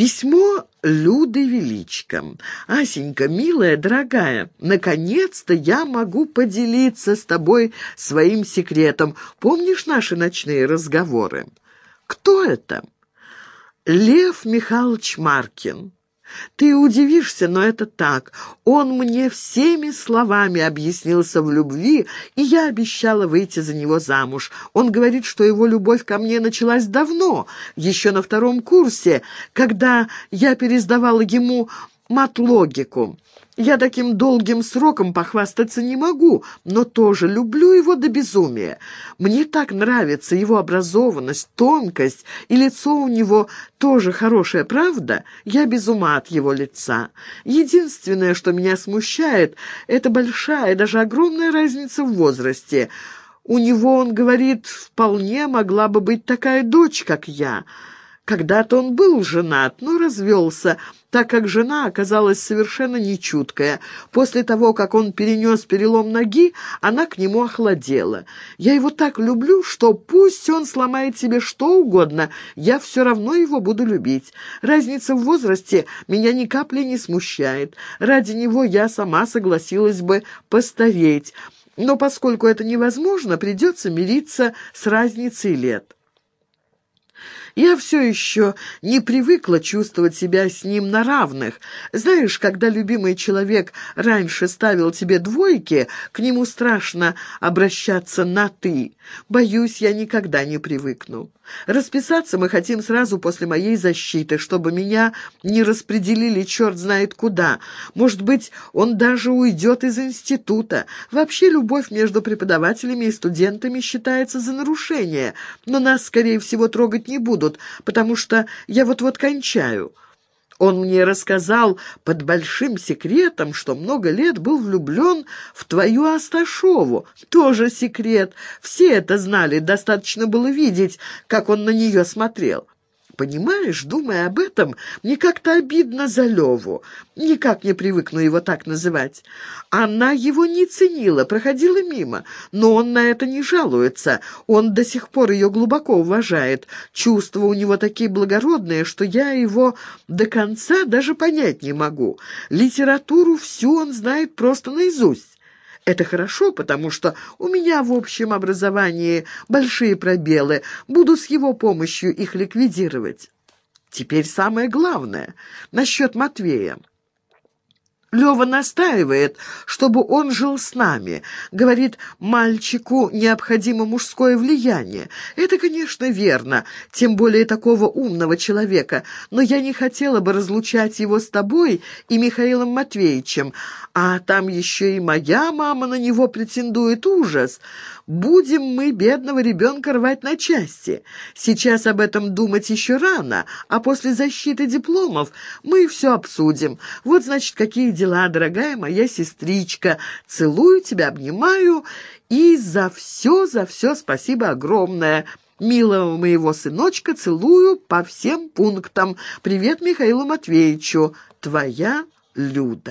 Письмо Люды Величко. «Асенька, милая, дорогая, наконец-то я могу поделиться с тобой своим секретом. Помнишь наши ночные разговоры?» «Кто это?» «Лев Михайлович Маркин». Ты удивишься, но это так. Он мне всеми словами объяснился в любви, и я обещала выйти за него замуж. Он говорит, что его любовь ко мне началась давно, еще на втором курсе, когда я пересдавала ему матлогику. Я таким долгим сроком похвастаться не могу, но тоже люблю его до безумия. Мне так нравится его образованность, тонкость, и лицо у него тоже хорошее, правда? Я без ума от его лица. Единственное, что меня смущает, это большая, даже огромная разница в возрасте. У него, он говорит, вполне могла бы быть такая дочь, как я». Когда-то он был женат, но развелся, так как жена оказалась совершенно нечуткая. После того, как он перенес перелом ноги, она к нему охладела. Я его так люблю, что пусть он сломает себе что угодно, я все равно его буду любить. Разница в возрасте меня ни капли не смущает. Ради него я сама согласилась бы постареть, но поскольку это невозможно, придется мириться с разницей лет». Я все еще не привыкла чувствовать себя с ним на равных. Знаешь, когда любимый человек раньше ставил тебе двойки, к нему страшно обращаться на «ты». Боюсь, я никогда не привыкну. Расписаться мы хотим сразу после моей защиты, чтобы меня не распределили черт знает куда. Может быть, он даже уйдет из института. Вообще, любовь между преподавателями и студентами считается за нарушение, но нас, скорее всего, трогать не будут будут, потому что я вот-вот кончаю. Он мне рассказал под большим секретом, что много лет был влюблен в твою Асташову. Тоже секрет. Все это знали, достаточно было видеть, как он на нее смотрел. Понимаешь, думая об этом, мне как-то обидно за Леву. Никак не привыкну его так называть. Она его не ценила, проходила мимо, но он на это не жалуется. Он до сих пор ее глубоко уважает. Чувства у него такие благородные, что я его до конца даже понять не могу. Литературу всю он знает просто наизусть. Это хорошо, потому что у меня в общем образовании большие пробелы. Буду с его помощью их ликвидировать. Теперь самое главное насчет Матвея. Лева настаивает, чтобы он жил с нами. Говорит, мальчику необходимо мужское влияние. Это, конечно, верно, тем более такого умного человека. Но я не хотела бы разлучать его с тобой и Михаилом Матвеевичем. А там еще и моя мама на него претендует. Ужас! Будем мы бедного ребенка рвать на части. Сейчас об этом думать еще рано, а после защиты дипломов мы все обсудим. Вот, значит, какие дела, дорогая моя сестричка. Целую тебя, обнимаю, и за все, за все спасибо огромное. Милого моего сыночка целую по всем пунктам. Привет Михаилу Матвеевичу. Твоя Люда.